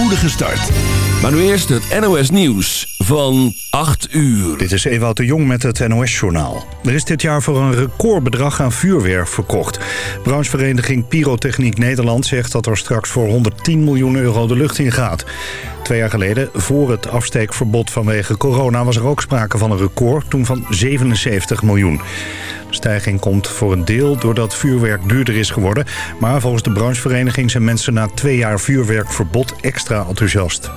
spoedige start. Maar nu eerst het NOS Nieuws van 8 uur. Dit is Ewout de Jong met het NOS-journaal. Er is dit jaar voor een recordbedrag aan vuurwerk verkocht. Branchevereniging Pyrotechniek Nederland zegt dat er straks voor 110 miljoen euro de lucht in gaat. Twee jaar geleden, voor het afsteekverbod vanwege corona... was er ook sprake van een record, toen van 77 miljoen. Stijging komt voor een deel doordat vuurwerk duurder is geworden. Maar volgens de branchevereniging zijn mensen na twee jaar vuurwerkverbod extra enthousiast.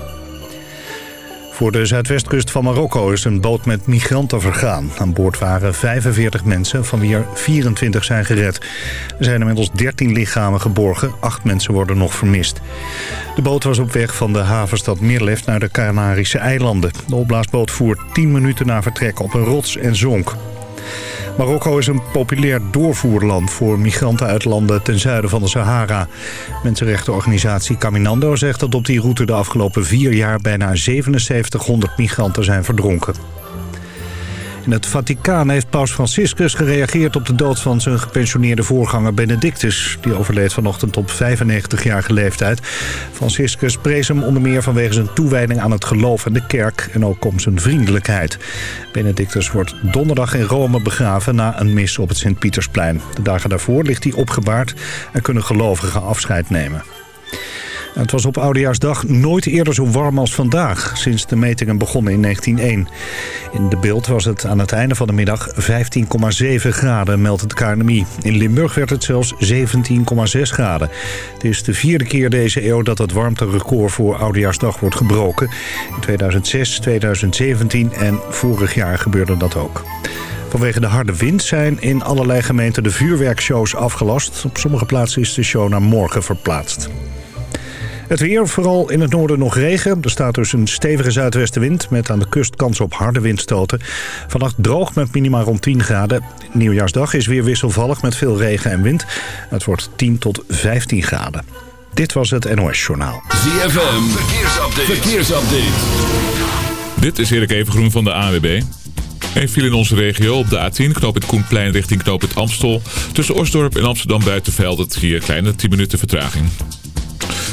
Voor de zuidwestkust van Marokko is een boot met migranten vergaan. Aan boord waren 45 mensen, van wie er 24 zijn gered. Er zijn inmiddels 13 lichamen geborgen, 8 mensen worden nog vermist. De boot was op weg van de havenstad Mirlef naar de Canarische eilanden. De opblaasboot voer 10 minuten na vertrek op een rots en zonk. Marokko is een populair doorvoerland voor migranten uit landen ten zuiden van de Sahara. Mensenrechtenorganisatie Caminando zegt dat op die route de afgelopen vier jaar bijna 7700 migranten zijn verdronken. In het Vaticaan heeft paus Franciscus gereageerd op de dood van zijn gepensioneerde voorganger Benedictus. Die overleed vanochtend op 95-jarige leeftijd. Franciscus prees hem onder meer vanwege zijn toewijding aan het geloof en de kerk en ook om zijn vriendelijkheid. Benedictus wordt donderdag in Rome begraven na een mis op het Sint-Pietersplein. De dagen daarvoor ligt hij opgebaard en kunnen gelovigen afscheid nemen. Het was op Oudejaarsdag nooit eerder zo warm als vandaag... sinds de metingen begonnen in 1901. In de beeld was het aan het einde van de middag 15,7 graden, meldt het KNMI. In Limburg werd het zelfs 17,6 graden. Het is de vierde keer deze eeuw dat het warmterecord voor Oudejaarsdag wordt gebroken. In 2006, 2017 en vorig jaar gebeurde dat ook. Vanwege de harde wind zijn in allerlei gemeenten de vuurwerkshows afgelast. Op sommige plaatsen is de show naar morgen verplaatst. Het weer, vooral in het noorden nog regen. Er staat dus een stevige zuidwestenwind met aan de kust kans op harde windstoten. Vannacht droog met minima rond 10 graden. Nieuwjaarsdag is weer wisselvallig met veel regen en wind. Het wordt 10 tot 15 graden. Dit was het NOS Journaal. ZFM, verkeersupdate. verkeersupdate. Dit is Erik Evengroen van de AWB. Een viel in onze regio op de A10, knoop het Koenplein richting knoop het Amstel. Tussen Osdorp en Amsterdam Buitenveld het hier kleine 10 minuten vertraging.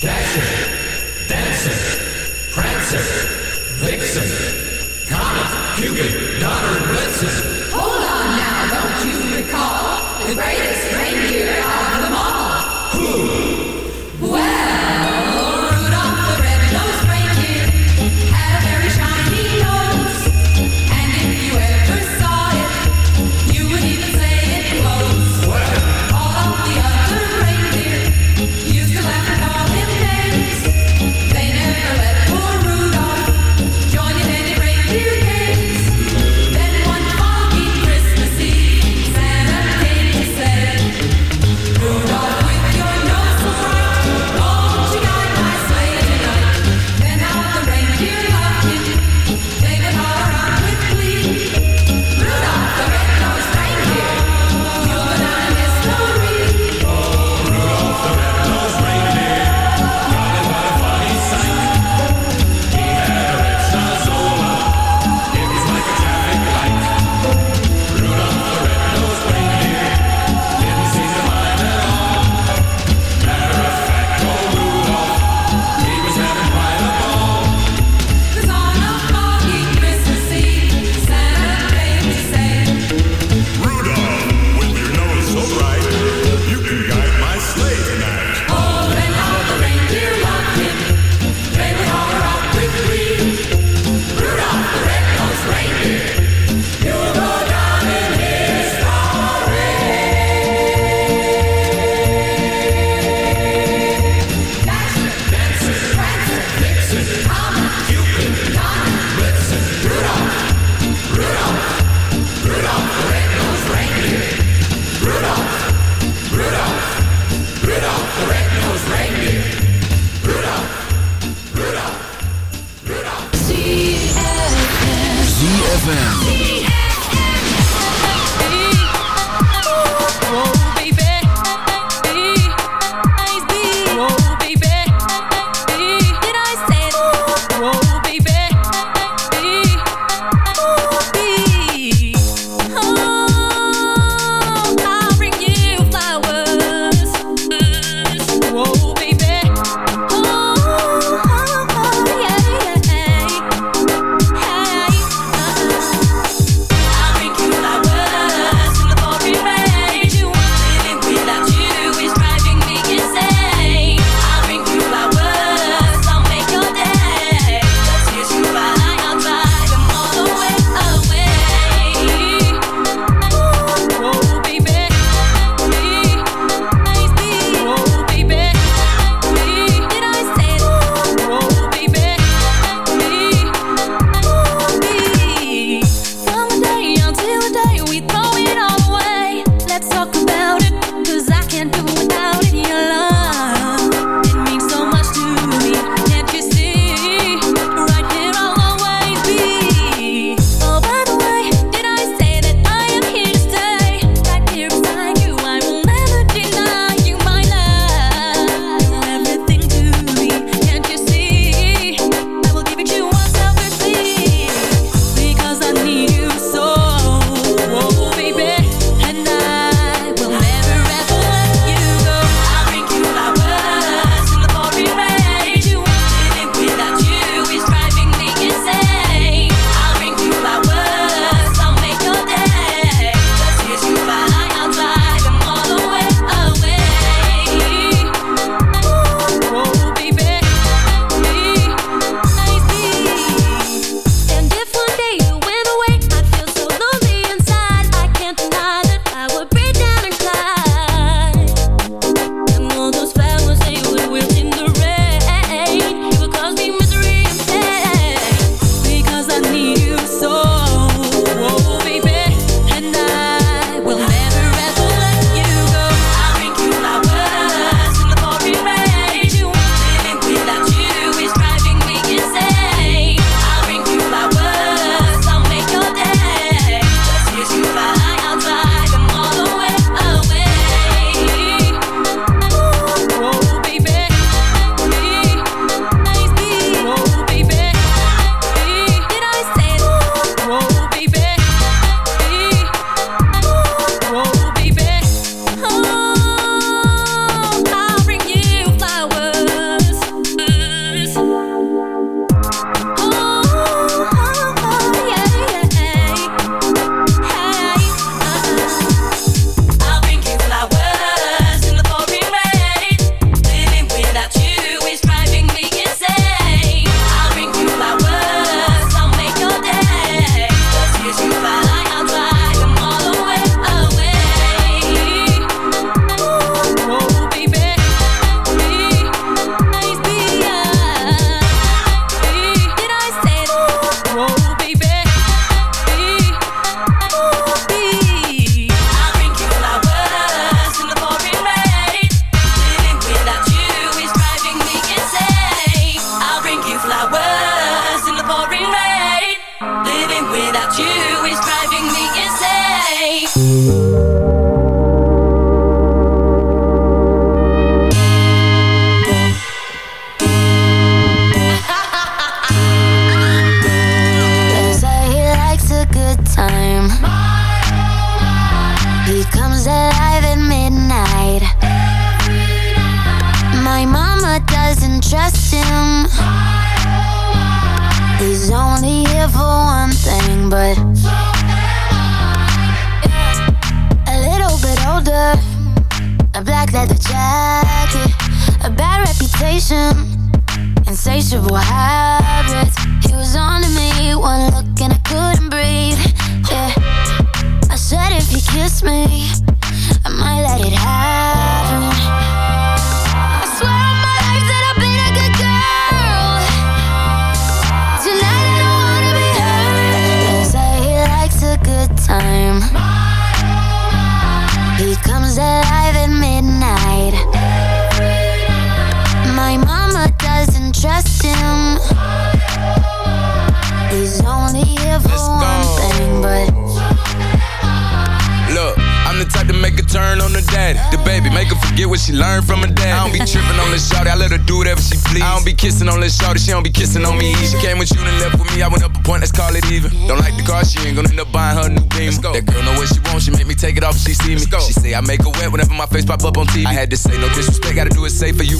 Dasher, Dancer, Prancer, Vixen, Comet, Cupid, Donner, Blitzen. Hold on now, don't you recall? The greatest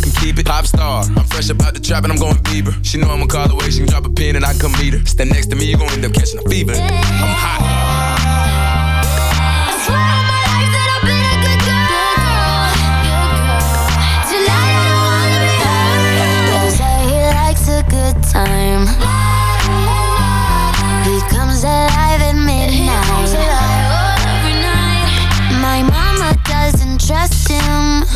can keep it. Pop star, I'm fresh about the trap and I'm going Bieber. She know I'ma call away, she can drop a pin and I come meet her. Stand next to me, you gon' end up catching a fever. I'm hot. time. He comes alive at midnight. My mama doesn't trust him.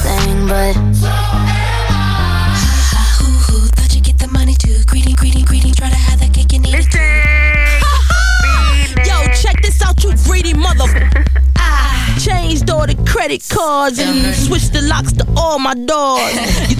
One thing, but. thought you get the money too. Greeting, greeting, greeting. Try to have that cake and eat it. Yo, check this out, you greedy mother. I changed all the credit cards and switched the locks to all my doors. You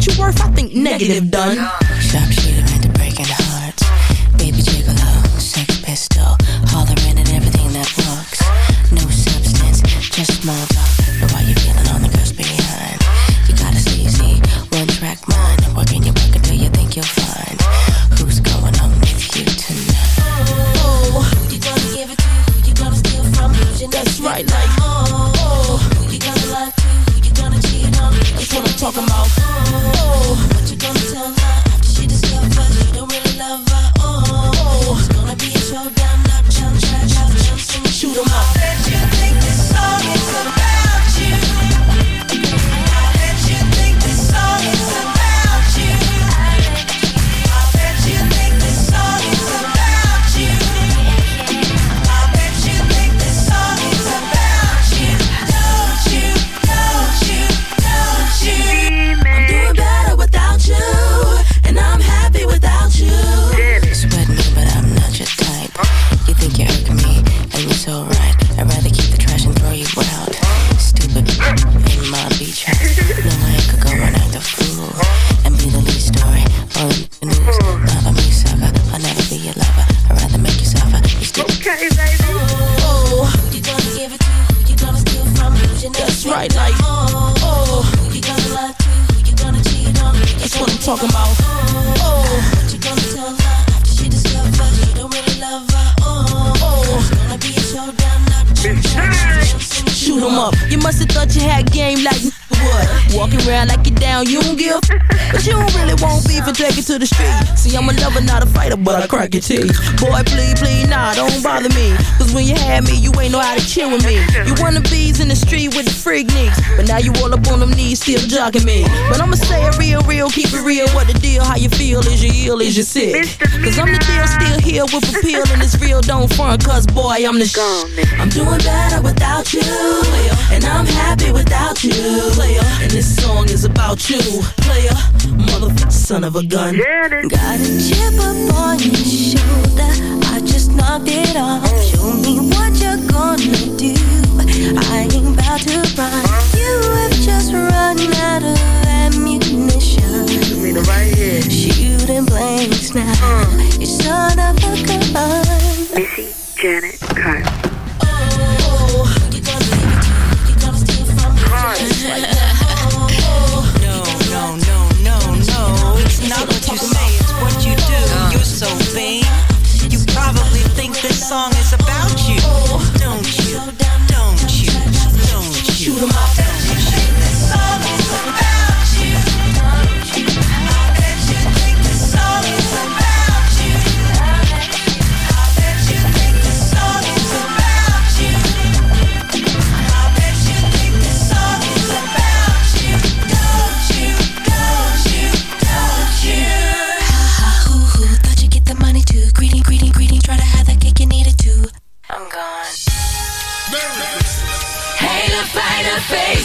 you worth? I think negative done. Breaking hearts, baby gigolo, sex pistol, hollering at everything that walks. No substance, just crack your teeth. Boy, please, please, nah, don't bother me. Cause when you had me, you ain't know how to chill with me. You wanna bees in the street with the freak nicks. But now you all up on them knees, still jogging me. But I'ma say it real, real, keep it real. What the deal? How you feel? Is you ill? Is you sick? Cause I'm the deal, still here with appeal. And it's real, don't front. Cause boy, I'm the sh- I'm doing better without you. And I'm happy without you. And this song is about you. Player, motherfucker, son of a gun. Got a chip up on your shoulder. I just knocked it off. Show me what you're gonna do. I ain't about to run. You have just run out of ammunition. Shooting blanks now. You son of a gun. Missy Janet Carter. Oh, you gonna leave it you gonna steal from? Just It's not what you say, it's what you do. You're so vain. You probably think this song is about you. Don't you? Don't you? Don't you? shoot 'em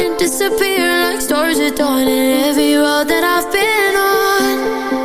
Disappear like stars at dawn in every road that I've been on.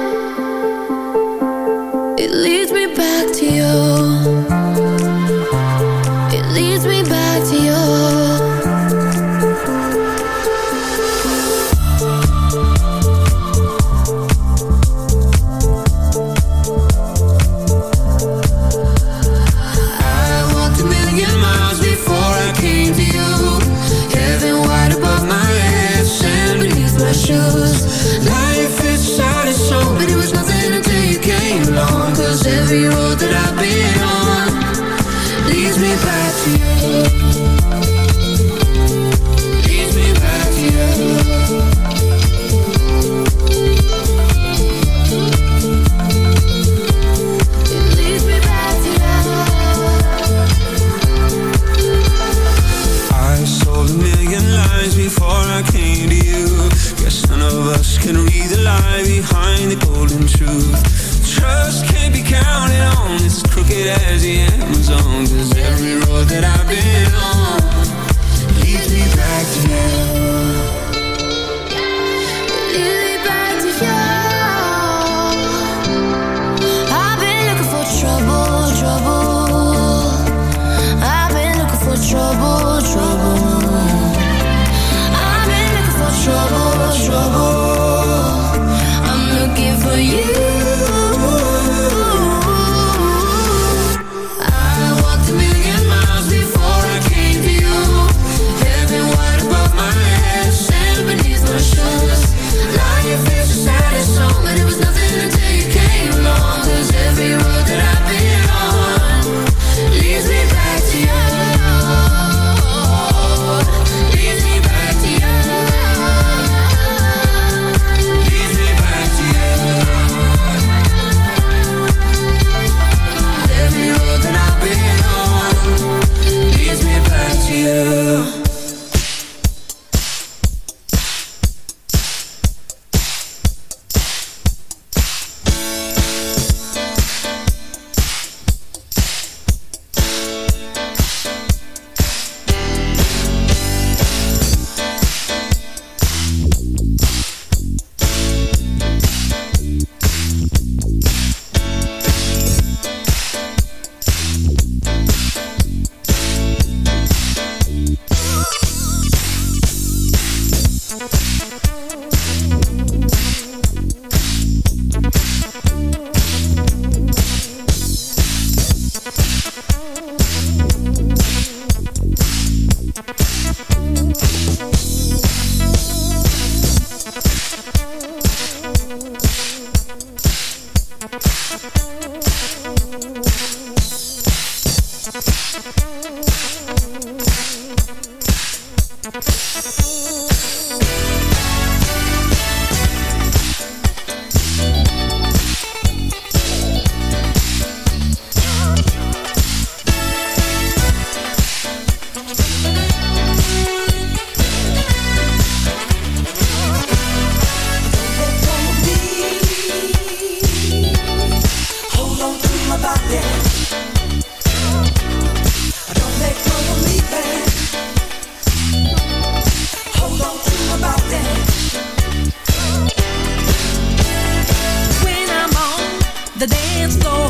the dance floor.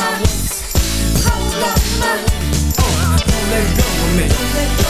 my. Hold on, my. Don't oh, let go of me.